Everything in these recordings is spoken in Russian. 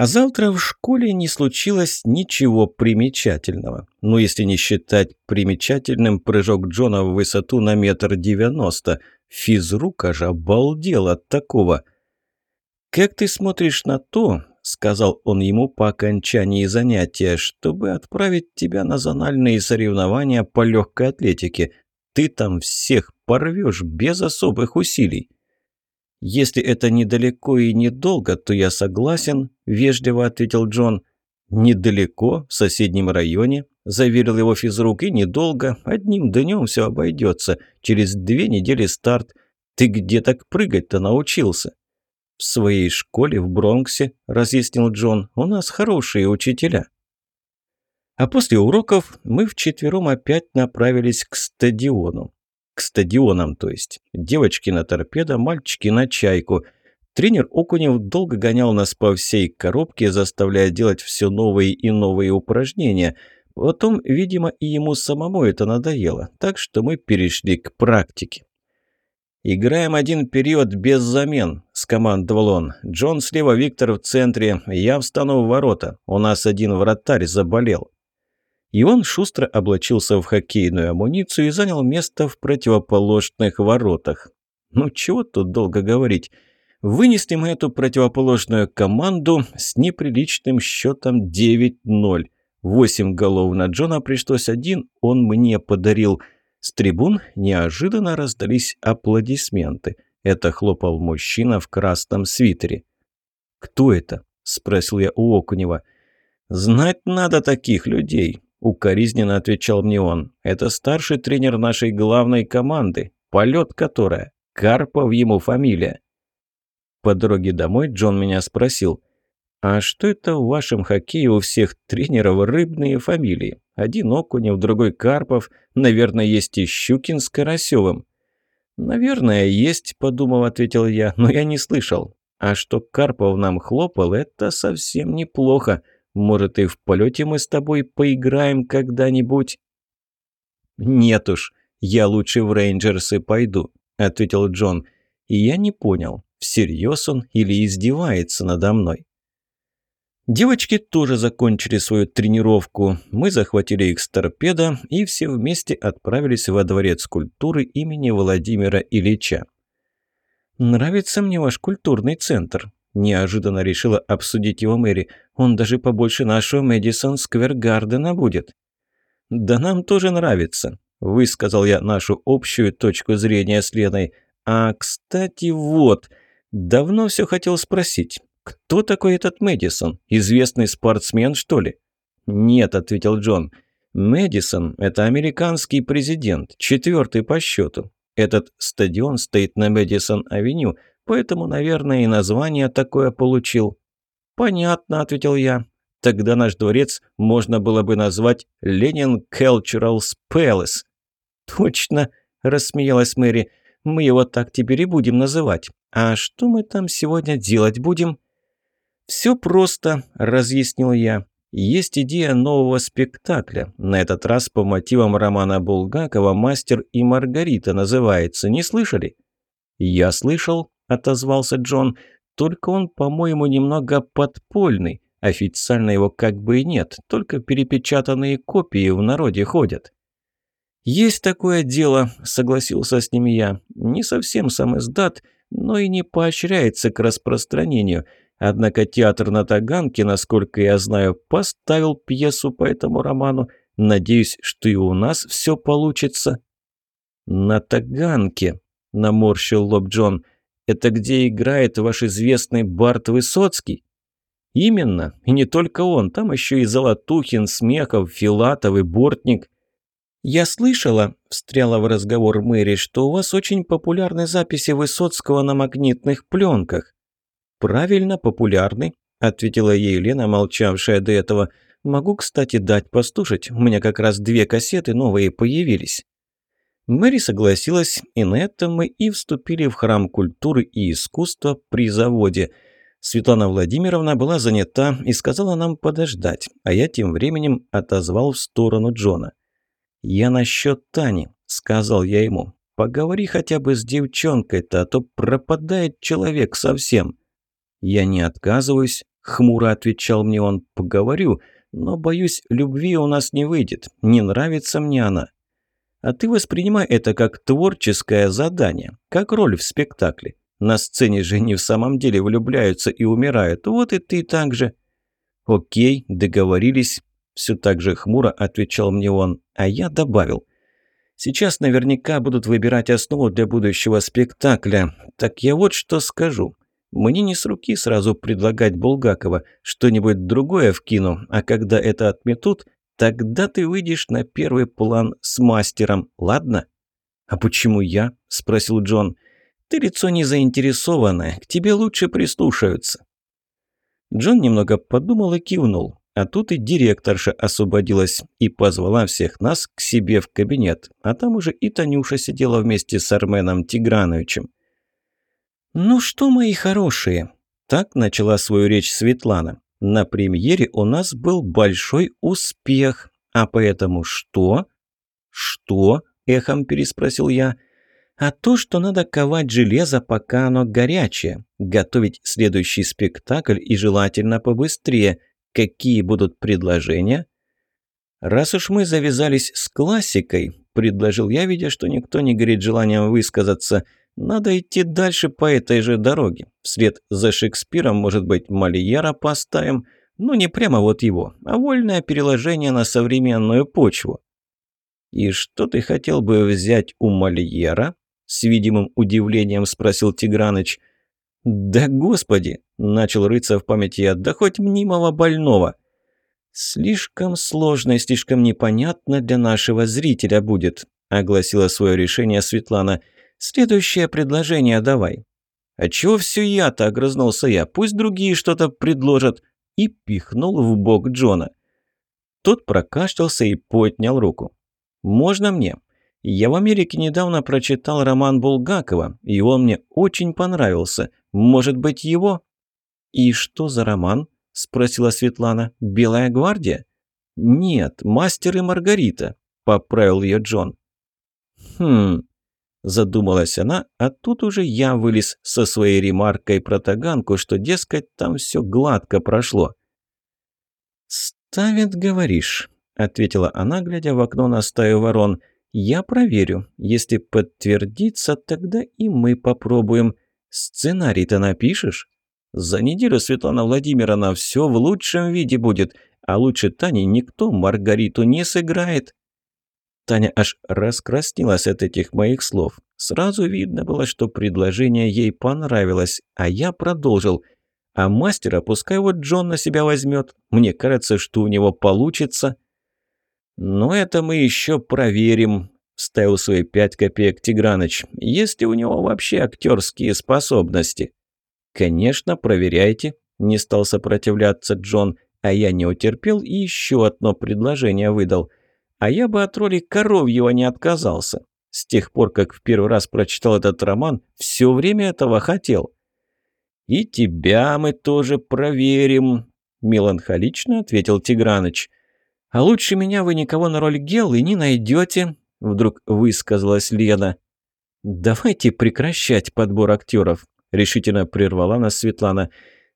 А завтра в школе не случилось ничего примечательного. Ну, если не считать примечательным прыжок Джона в высоту на метр девяносто. Физрук аж обалдел от такого. «Как ты смотришь на то, — сказал он ему по окончании занятия, — чтобы отправить тебя на зональные соревнования по легкой атлетике? Ты там всех порвешь без особых усилий». «Если это недалеко и недолго, то я согласен», – вежливо ответил Джон. «Недалеко, в соседнем районе», – заверил его физрук, – «и недолго. Одним днем все обойдется. Через две недели старт. Ты где так прыгать-то научился?» «В своей школе в Бронксе», – разъяснил Джон, – «у нас хорошие учителя». А после уроков мы вчетвером опять направились к стадиону. К стадионам, то есть. Девочки на торпедо, мальчики на чайку. Тренер Окунев долго гонял нас по всей коробке, заставляя делать все новые и новые упражнения. Потом, видимо, и ему самому это надоело, так что мы перешли к практике. «Играем один период без замен», – скомандовал он. «Джон слева, Виктор в центре. Я встану в ворота. У нас один вратарь заболел». И он шустро облачился в хоккейную амуницию и занял место в противоположных воротах. Ну чего тут долго говорить. Вынесли мы эту противоположную команду с неприличным счетом 9-0. Восемь голов на Джона пришлось один, он мне подарил. С трибун неожиданно раздались аплодисменты. Это хлопал мужчина в красном свитере. «Кто это?» – спросил я у Окунева. «Знать надо таких людей. Укоризненно отвечал мне он. «Это старший тренер нашей главной команды, полет которая. Карпов ему фамилия». По дороге домой Джон меня спросил. «А что это в вашем хоккее у всех тренеров рыбные фамилии? Один Окунев, другой Карпов. Наверное, есть и Щукин с Карасевым». «Наверное, есть», – подумав, ответил я, – «но я не слышал. А что Карпов нам хлопал, это совсем неплохо. Может, и в полете мы с тобой поиграем когда-нибудь?» «Нет уж, я лучше в рейнджерсы пойду», — ответил Джон. И я не понял, всерьез он или издевается надо мной. Девочки тоже закончили свою тренировку. Мы захватили их с торпеда и все вместе отправились во дворец культуры имени Владимира Ильича. «Нравится мне ваш культурный центр», Неожиданно решила обсудить его Мэри. Он даже побольше нашего Мэдисон Сквер Гардена будет. «Да нам тоже нравится», – высказал я нашу общую точку зрения с Леной. «А, кстати, вот, давно все хотел спросить, кто такой этот Мэдисон? Известный спортсмен, что ли?» «Нет», – ответил Джон. «Мэдисон – это американский президент, четвертый по счету. Этот стадион стоит на Мэдисон-авеню – Поэтому, наверное, и название такое получил. «Понятно», — ответил я. «Тогда наш дворец можно было бы назвать Ленин Cultural Palace». «Точно», — рассмеялась Мэри. «Мы его так теперь и будем называть. А что мы там сегодня делать будем?» «Все просто», — разъяснил я. «Есть идея нового спектакля. На этот раз по мотивам романа Булгакова «Мастер и Маргарита» называется. Не слышали?» «Я слышал», отозвался Джон. «Только он, по-моему, немного подпольный. Официально его как бы и нет, только перепечатанные копии в народе ходят». «Есть такое дело», — согласился с ним я. «Не совсем сам издат, но и не поощряется к распространению. Однако театр на Таганке, насколько я знаю, поставил пьесу по этому роману. Надеюсь, что и у нас все получится». «На Таганке», — наморщил лоб Джон. Это где играет ваш известный Барт Высоцкий?» «Именно. И не только он. Там еще и Золотухин, Смехов, Филатов и Бортник». «Я слышала», – встряла в разговор Мэри, – «что у вас очень популярны записи Высоцкого на магнитных пленках». «Правильно, популярны», – ответила ей Лена, молчавшая до этого. «Могу, кстати, дать послушать. У меня как раз две кассеты новые появились». Мэри согласилась, и на этом мы и вступили в храм культуры и искусства при заводе. Светлана Владимировна была занята и сказала нам подождать, а я тем временем отозвал в сторону Джона. «Я насчет Тани», — сказал я ему. «Поговори хотя бы с девчонкой-то, а то пропадает человек совсем». «Я не отказываюсь», — хмуро отвечал мне он, — «поговорю, но, боюсь, любви у нас не выйдет, не нравится мне она». А ты воспринимай это как творческое задание, как роль в спектакле. На сцене же не в самом деле влюбляются и умирают, вот и ты так же. «Окей, договорились», – все так же хмуро отвечал мне он, а я добавил. «Сейчас наверняка будут выбирать основу для будущего спектакля. Так я вот что скажу. Мне не с руки сразу предлагать Булгакова что-нибудь другое в кино, а когда это отметут, тогда ты выйдешь на первый план с мастером, ладно?» «А почему я?» – спросил Джон. «Ты лицо не заинтересованное, к тебе лучше прислушаются». Джон немного подумал и кивнул. А тут и директорша освободилась и позвала всех нас к себе в кабинет. А там уже и Танюша сидела вместе с Арменом Тиграновичем. «Ну что, мои хорошие?» Так начала свою речь Светлана. «На премьере у нас был большой успех. А поэтому что?» «Что?» – эхом переспросил я. «А то, что надо ковать железо, пока оно горячее. Готовить следующий спектакль и желательно побыстрее. Какие будут предложения?» «Раз уж мы завязались с классикой», – предложил я, видя, что никто не горит желанием высказаться – надо идти дальше по этой же дороге. Вслед за Шекспиром, может быть, Мольера поставим. Ну, не прямо вот его, а вольное переложение на современную почву. «И что ты хотел бы взять у Мольера?» С видимым удивлением спросил Тиграныч. «Да господи!» – начал рыться в памяти я. «Да хоть мнимого больного!» «Слишком сложно и слишком непонятно для нашего зрителя будет», – огласила свое решение Светлана – Следующее предложение давай». «А чего все я-то?» – огрызнулся я. «Пусть другие что-то предложат». И пихнул в бок Джона. Тот прокашлялся и поднял руку. «Можно мне?» Я в Америке недавно прочитал роман Булгакова, и он мне очень понравился. Может быть, его?» «И что за роман?» – спросила Светлана. «Белая гвардия?» «Нет, мастер и Маргарита», – поправил ее Джон. «Хм, Задумалась она, а тут уже я вылез со своей ремаркой про таганку, что, дескать, там все гладко прошло. «Ставят, говоришь», — ответила она, глядя в окно на стаю ворон. «Я проверю. Если подтвердится, тогда и мы попробуем. Сценарий-то напишешь?» «За неделю, Светлана Владимировна, все в лучшем виде будет, а лучше Тани никто Маргариту не сыграет». Таня аж раскраснелась от этих моих слов. Сразу видно было, что предложение ей понравилось, а я продолжил. А мастера пускай вот Джон на себя возьмет. Мне кажется, что у него получится. Но это мы еще проверим, ставил свои пять копеек Тиграныч. Есть ли у него вообще актерские способности? Конечно, проверяйте, не стал сопротивляться Джон, а я не утерпел и еще одно предложение выдал – а я бы от роли Коровьего не отказался. С тех пор, как в первый раз прочитал этот роман, все время этого хотел. «И тебя мы тоже проверим», – меланхолично ответил Тиграныч. «А лучше меня вы никого на роль Геллы не найдете», – вдруг высказалась Лена. «Давайте прекращать подбор актеров», – решительно прервала нас Светлана.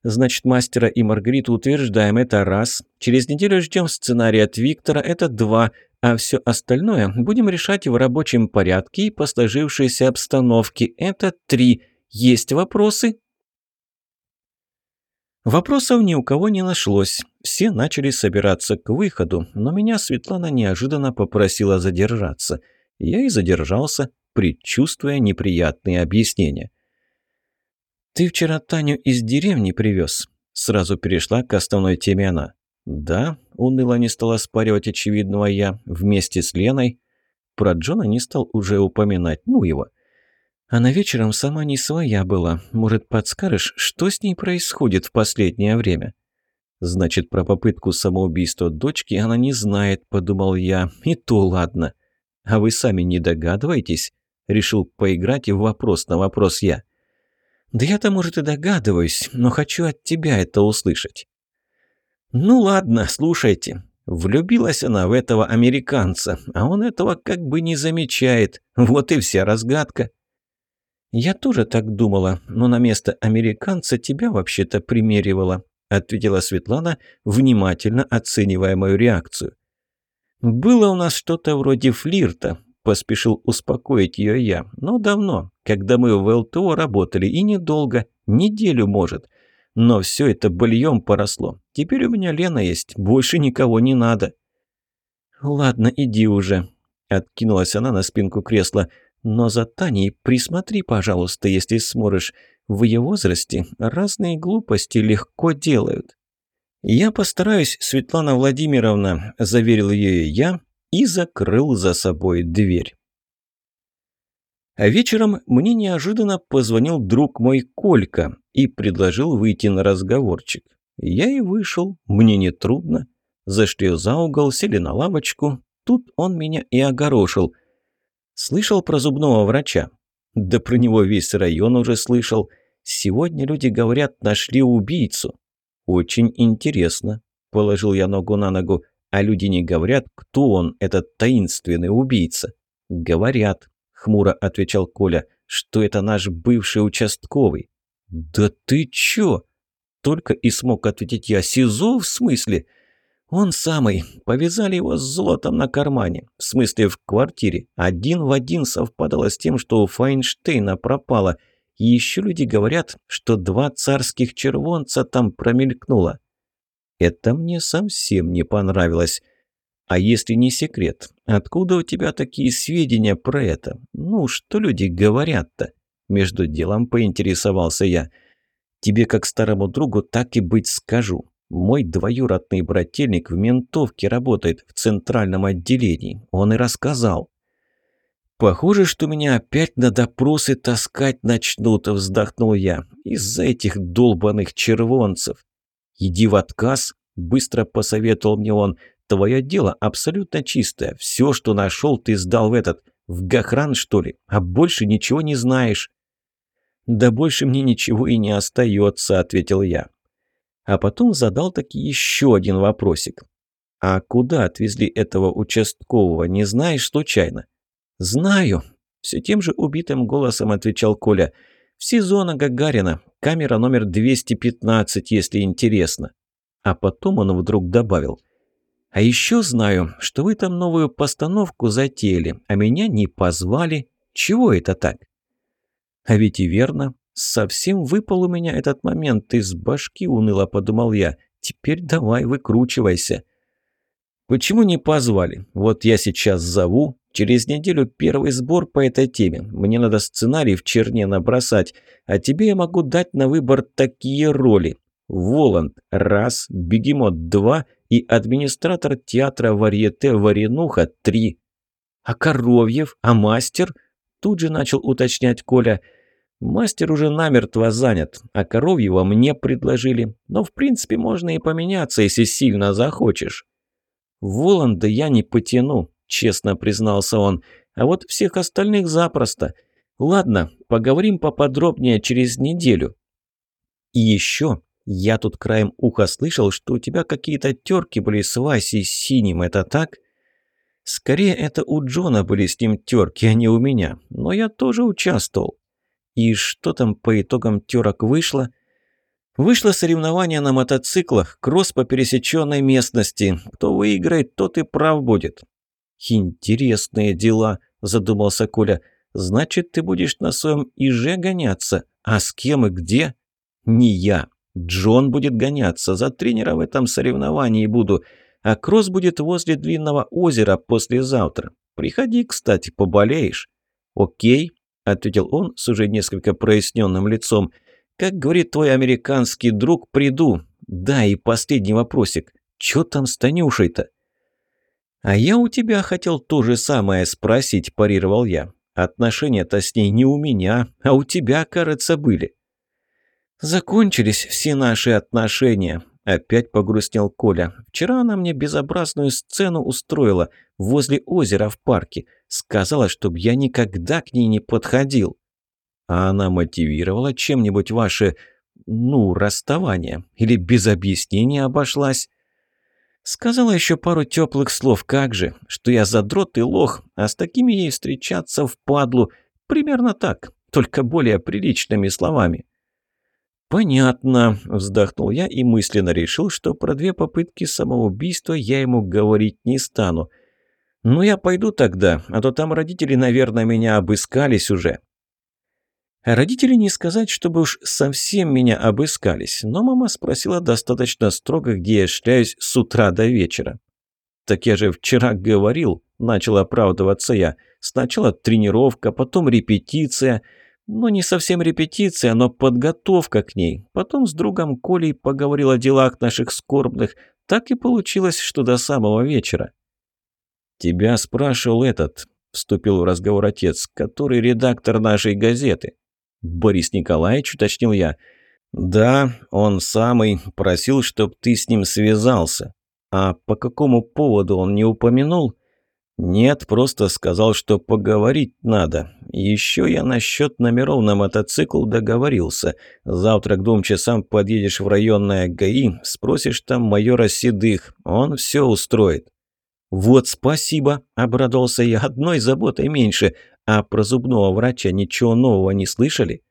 Значит, мастера и Маргариту утверждаем, это раз. Через неделю ждем сценарий от Виктора, это два. А все остальное будем решать в рабочем порядке и по сложившейся обстановке. Это три. Есть вопросы? Вопросов ни у кого не нашлось. Все начали собираться к выходу, но меня Светлана неожиданно попросила задержаться. Я и задержался, предчувствуя неприятные объяснения. «Ты вчера Таню из деревни привез?» Сразу перешла к основной теме она. «Да», — уныло не стала спаривать очевидного я, вместе с Леной. Про Джона не стал уже упоминать, ну его. Она вечером сама не своя была. Может, подскажешь, что с ней происходит в последнее время?» «Значит, про попытку самоубийства дочки она не знает», — подумал я. «И то ладно. А вы сами не догадываетесь?» Решил поиграть и в вопрос на вопрос я. «Да я-то, может, и догадываюсь, но хочу от тебя это услышать». «Ну ладно, слушайте. Влюбилась она в этого американца, а он этого как бы не замечает. Вот и вся разгадка». «Я тоже так думала, но на место американца тебя вообще-то примеривала», ответила Светлана, внимательно оценивая мою реакцию. «Было у нас что-то вроде флирта», – поспешил успокоить ее я. «Но давно, когда мы в ЛТО работали, и недолго, неделю, может. Но все это быльем поросло. Теперь у меня Лена есть, больше никого не надо». «Ладно, иди уже», – откинулась она на спинку кресла. «Но за Таней присмотри, пожалуйста, если сможешь. В ее возрасте разные глупости легко делают». «Я постараюсь, Светлана Владимировна», – заверил ее я и закрыл за собой дверь. А вечером мне неожиданно позвонил друг мой Колька и предложил выйти на разговорчик. Я и вышел, мне не трудно. Зашли за угол, сели на лавочку. Тут он меня и огорошил. Слышал про зубного врача? Да про него весь район уже слышал. Сегодня люди говорят, нашли убийцу. «Очень интересно», – положил я ногу на ногу. «А люди не говорят, кто он, этот таинственный убийца?» «Говорят», – хмуро отвечал Коля, – «что это наш бывший участковый». «Да ты чё?» – только и смог ответить я. «СИЗО в смысле?» «Он самый. Повязали его с золотом на кармане. В смысле, в квартире. Один в один совпадало с тем, что у Файнштейна пропало». И еще люди говорят, что два царских червонца там промелькнуло. Это мне совсем не понравилось. А если не секрет, откуда у тебя такие сведения про это? Ну, что люди говорят-то? Между делом поинтересовался я. Тебе как старому другу так и быть скажу. Мой двоюродный брательник в ментовке работает в центральном отделении. Он и рассказал. «Похоже, что меня опять на допросы таскать начнут», – вздохнул я. «Из-за этих долбанных червонцев». «Иди в отказ», – быстро посоветовал мне он. «Твое дело абсолютно чистое. Все, что нашел, ты сдал в этот... В Гахран, что ли? А больше ничего не знаешь». «Да больше мне ничего и не остается», – ответил я. А потом задал таки еще один вопросик. «А куда отвезли этого участкового, не знаешь случайно?» «Знаю», – все тем же убитым голосом отвечал Коля. «В СИЗО на Гагарина. Камера номер 215, если интересно». А потом он вдруг добавил. «А еще знаю, что вы там новую постановку затеяли, а меня не позвали. Чего это так?» «А ведь и верно. Совсем выпал у меня этот момент из башки, уныло подумал я. Теперь давай выкручивайся». «Почему не позвали? Вот я сейчас зову, Через неделю первый сбор по этой теме. Мне надо сценарий в черне набросать, а тебе я могу дать на выбор такие роли. Воланд – раз, Бегемот – два и администратор театра Варьете Варенуха – три. А Коровьев? А мастер? Тут же начал уточнять Коля. Мастер уже намертво занят, а Коровьева мне предложили. Но в принципе можно и поменяться, если сильно захочешь. Воланда я не потяну, – честно признался он. «А вот всех остальных запросто. Ладно, поговорим поподробнее через неделю». «И еще, я тут краем уха слышал, что у тебя какие-то терки были с Васей Синим, это так?» «Скорее, это у Джона были с ним терки, а не у меня. Но я тоже участвовал». «И что там по итогам терок вышло?» Вышло соревнование на мотоциклах, кросс по пересеченной местности. Кто выиграет, тот и прав будет. «Интересные дела», – задумался Коля. «Значит, ты будешь на своем иже гоняться? А с кем и где?» «Не я. Джон будет гоняться. За тренера в этом соревновании буду. А кросс будет возле длинного озера послезавтра. Приходи, кстати, поболеешь». «Окей», – ответил он с уже несколько проясненным лицом. «Как говорит твой американский друг, приду. Да, и последний вопросик. Чё там с Танюшей-то?» «А я у тебя хотел то же самое спросить», – парировал я. «Отношения-то с ней не у меня, а у тебя, кажется, были». «Закончились все наши отношения», – опять погрустнел Коля. «Вчера она мне безобразную сцену устроила возле озера в парке. Сказала, чтобы я никогда к ней не подходил». «А она мотивировала чем-нибудь ваше, ну, расставание? Или без объяснения обошлась?» Сказала еще пару теплых слов, как же, что я задрот и лох, а с такими ей встречаться в падлу. Примерно так, только более приличными словами. «Понятно», – вздохнул я и мысленно решил, что про две попытки самоубийства я ему говорить не стану. «Ну, я пойду тогда, а то там родители, наверное, меня обыскались уже». Родители не сказать, чтобы уж совсем меня обыскались, но мама спросила достаточно строго, где я шляюсь с утра до вечера. «Так я же вчера говорил», – начал оправдываться я. «Сначала тренировка, потом репетиция». Ну, не совсем репетиция, но подготовка к ней. Потом с другом Колей поговорил о делах наших скорбных. Так и получилось, что до самого вечера. «Тебя спрашивал этот», – вступил в разговор отец, – «который редактор нашей газеты». «Борис Николаевич», – уточнил я. «Да, он самый. Просил, чтоб ты с ним связался. А по какому поводу он не упомянул?» «Нет, просто сказал, что поговорить надо. Еще я насчет номеров на мотоцикл договорился. Завтра к двум часам подъедешь в районное ГАИ, спросишь там майора Седых. Он все устроит». «Вот спасибо», – обрадовался я, – «одной заботой меньше. А про зубного врача ничего нового не слышали?»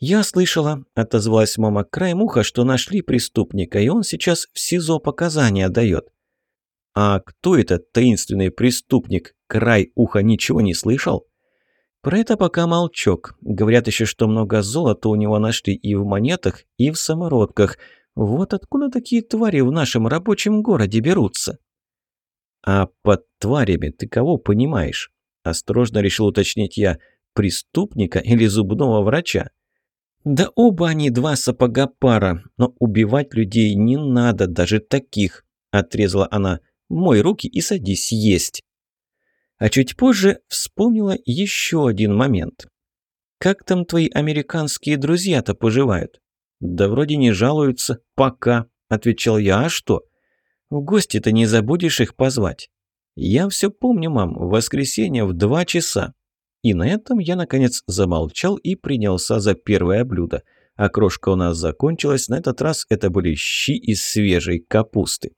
«Я слышала», – отозвалась мама краем уха, что нашли преступника, и он сейчас в СИЗО показания дает. А кто этот таинственный преступник? Край уха ничего не слышал? Про это пока молчок. Говорят еще, что много золота у него нашли и в монетах, и в самородках. Вот откуда такие твари в нашем рабочем городе берутся? А под тварями ты кого понимаешь? Осторожно решил уточнить я. Преступника или зубного врача? Да оба они два сапога пара, но убивать людей не надо, даже таких, отрезала она. Мой руки и садись есть». А чуть позже вспомнила еще один момент. «Как там твои американские друзья-то поживают?» «Да вроде не жалуются. Пока», — отвечал я. «А что?» «В гости-то не забудешь их позвать?» «Я все помню, мам. В воскресенье в два часа». И на этом я, наконец, замолчал и принялся за первое блюдо. А крошка у нас закончилась. На этот раз это были щи из свежей капусты.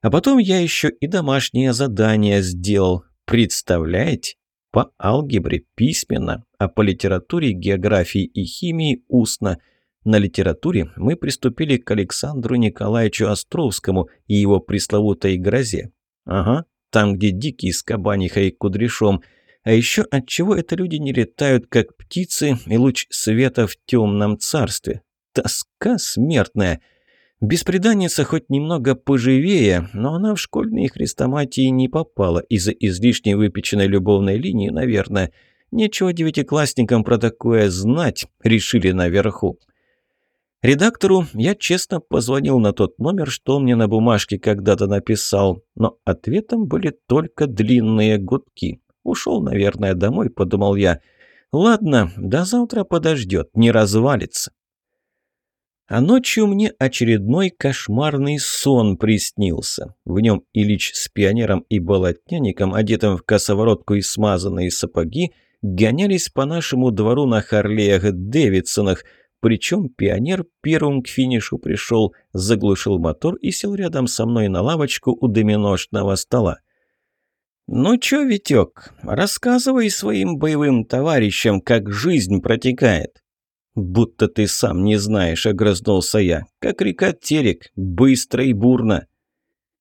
А потом я еще и домашнее задание сделал. Представляете? По алгебре письменно, а по литературе, географии и химии устно. На литературе мы приступили к Александру Николаевичу Островскому и его пресловутой грозе. Ага, там, где дикий с кабанихой и кудряшом. А еще от чего это люди не летают, как птицы, и луч света в темном царстве? Тоска смертная — Беспреданница хоть немного поживее, но она в школьные хрестоматии не попала из-за излишней выпеченной любовной линии, наверное. Нечего девятиклассникам про такое знать, решили наверху. Редактору я честно позвонил на тот номер, что он мне на бумажке когда-то написал, но ответом были только длинные гудки. Ушел, наверное, домой, подумал я. Ладно, до завтра подождет, не развалится. А ночью мне очередной кошмарный сон приснился. В нем Ильич с пионером и болотняником, одетым в косоворотку и смазанные сапоги, гонялись по нашему двору на Харлеях Дэвидсонах, причем пионер первым к финишу пришел, заглушил мотор и сел рядом со мной на лавочку у доминошного стола. «Ну чё, Витёк, рассказывай своим боевым товарищам, как жизнь протекает». «Будто ты сам не знаешь», — огрызнулся я. «Как река Терек, быстро и бурно».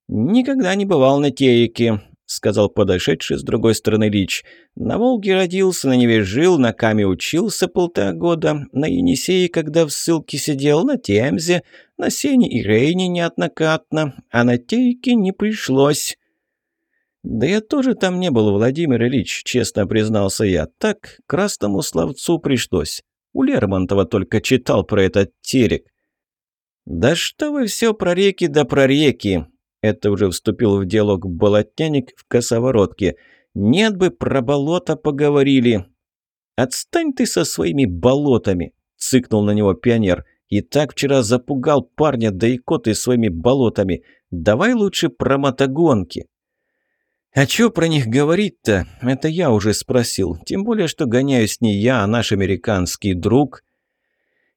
«Никогда не бывал на Тереке», — сказал подошедший с другой стороны Лич. «На Волге родился, на Неве жил, на Каме учился полтора года, на Енисее, когда в ссылке сидел, на Темзе, на Сене и Рейне неоднократно, а на Тереке не пришлось». «Да я тоже там не был, Владимир Ильич», — честно признался я. «Так, красному словцу пришлось. У Лермонтова только читал про этот терек. «Да что вы все про реки да про реки!» Это уже вступил в диалог болотняник в косоворотке. «Нет бы про болото поговорили!» «Отстань ты со своими болотами!» — цыкнул на него пионер. «И так вчера запугал парня, да и коты своими болотами. Давай лучше про мотогонки!» «А чё про них говорить-то? Это я уже спросил. Тем более, что гоняюсь не я, а наш американский друг».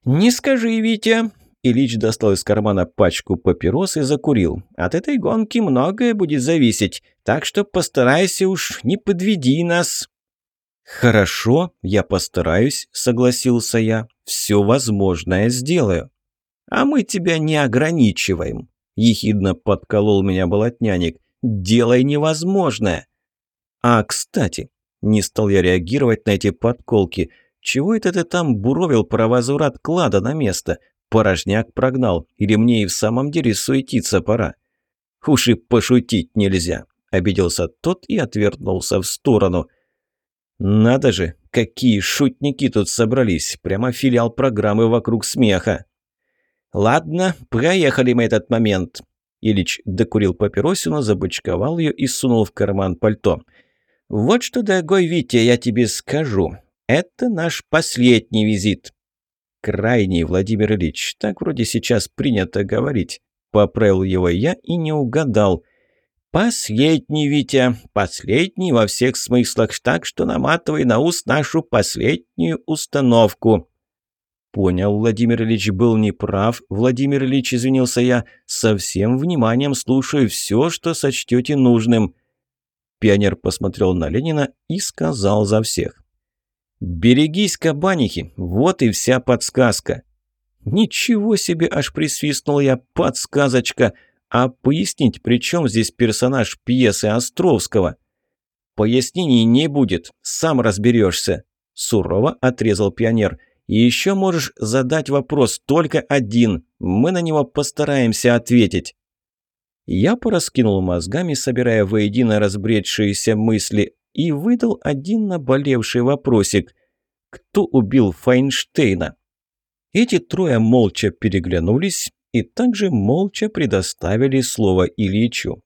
«Не скажи, Витя!» Ильич достал из кармана пачку папирос и закурил. «От этой гонки многое будет зависеть, так что постарайся уж, не подведи нас». «Хорошо, я постараюсь», — согласился я. «Все возможное сделаю». «А мы тебя не ограничиваем», — ехидно подколол меня болотняник. «Делай невозможное». «А, кстати», — не стал я реагировать на эти подколки, «чего это ты там буровил про возврат клада на место? Порожняк прогнал, или мне и в самом деле суетиться пора?» «Уж и пошутить нельзя», — обиделся тот и отвернулся в сторону — «Надо же, какие шутники тут собрались! Прямо филиал программы вокруг смеха!» «Ладно, проехали мы этот момент!» Ильич докурил папиросину, забычковал ее и сунул в карман пальто. «Вот что, дорогой Витя, я тебе скажу. Это наш последний визит». «Крайний, Владимир Ильич, так вроде сейчас принято говорить». Поправил его я и не угадал. «Последний, Витя, последний во всех смыслах, так что наматывай на ус нашу последнюю установку». «Понял, Владимир Ильич был неправ. Владимир Ильич, извинился я, со всем вниманием слушаю все, что сочтете нужным». Пионер посмотрел на Ленина и сказал за всех. «Берегись, кабанихи, вот и вся подсказка». «Ничего себе!» – аж присвистнул я. «Подсказочка!» А пояснить, при чем здесь персонаж пьесы Островского? Пояснений не будет, сам разберешься. Сурово отрезал пионер. Еще можешь задать вопрос только один. Мы на него постараемся ответить. Я пораскинул мозгами, собирая воедино разбредшиеся мысли, и выдал один наболевший вопросик. Кто убил Файнштейна? Эти трое молча переглянулись, и также молча предоставили слово Ильичу.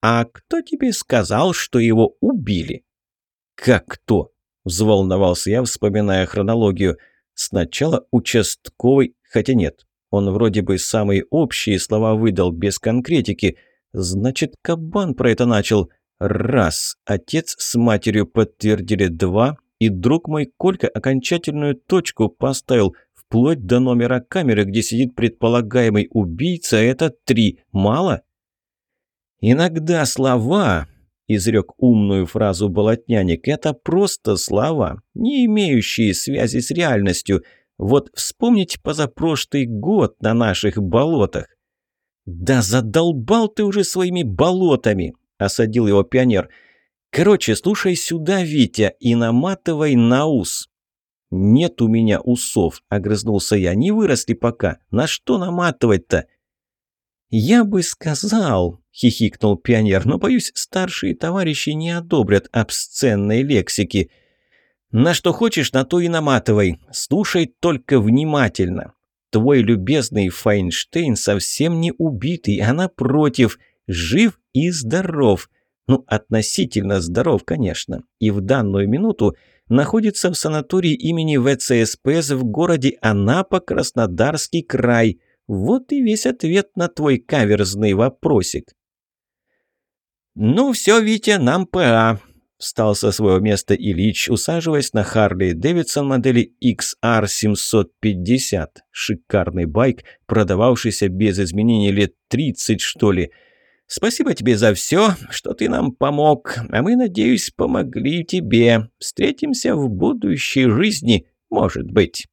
«А кто тебе сказал, что его убили?» «Как кто?» – взволновался я, вспоминая хронологию. «Сначала участковый, хотя нет, он вроде бы самые общие слова выдал, без конкретики. Значит, кабан про это начал. Раз. Отец с матерью подтвердили два. И друг мой Колька окончательную точку поставил – вплоть до номера камеры, где сидит предполагаемый убийца, это три. Мало? Иногда слова, изрек умную фразу болотняник, это просто слова, не имеющие связи с реальностью. Вот вспомнить позапрошлый год на наших болотах. «Да задолбал ты уже своими болотами!» – осадил его пионер. «Короче, слушай сюда, Витя, и наматывай на ус. «Нет у меня усов», – огрызнулся я. «Не выросли пока. На что наматывать-то?» «Я бы сказал», – хихикнул пионер, «но, боюсь, старшие товарищи не одобрят обсценной лексики. На что хочешь, на то и наматывай. Слушай только внимательно. Твой любезный Файнштейн совсем не убитый, а напротив, жив и здоров. Ну, относительно здоров, конечно. И в данную минуту находится в санатории имени ВЦСПС в городе Анапа, Краснодарский край. Вот и весь ответ на твой каверзный вопросик. «Ну все, Витя, нам ПА», – встал со своего места Ильич, усаживаясь на Харли Дэвидсон модели XR750. Шикарный байк, продававшийся без изменений лет 30, что ли – Спасибо тебе за все, что ты нам помог, а мы, надеюсь, помогли тебе. Встретимся в будущей жизни, может быть».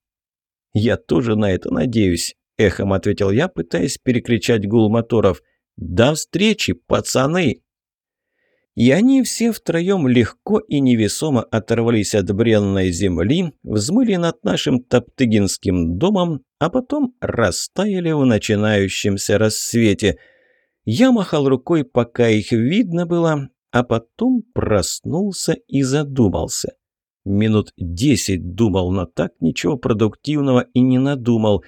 «Я тоже на это надеюсь», – эхом ответил я, пытаясь перекричать гул моторов. «До встречи, пацаны!» И они все втроем легко и невесомо оторвались от бренной земли, взмыли над нашим Топтыгинским домом, а потом растаяли в начинающемся рассвете – я махал рукой, пока их видно было, а потом проснулся и задумался. Минут десять думал, но так ничего продуктивного и не надумал.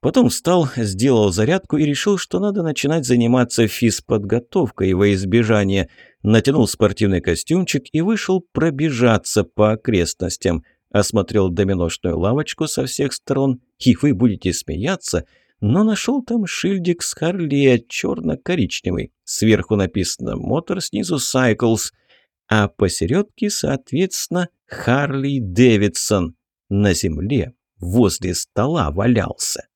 Потом встал, сделал зарядку и решил, что надо начинать заниматься физподготовкой во избежание. Натянул спортивный костюмчик и вышел пробежаться по окрестностям. Осмотрел доминошную лавочку со всех сторон. И вы будете смеяться – но нашел там шильдик с Харли черно-коричневый. Сверху написано «Мотор», снизу «Cycles», а посередке, соответственно, «Харли Дэвидсон». На земле возле стола валялся.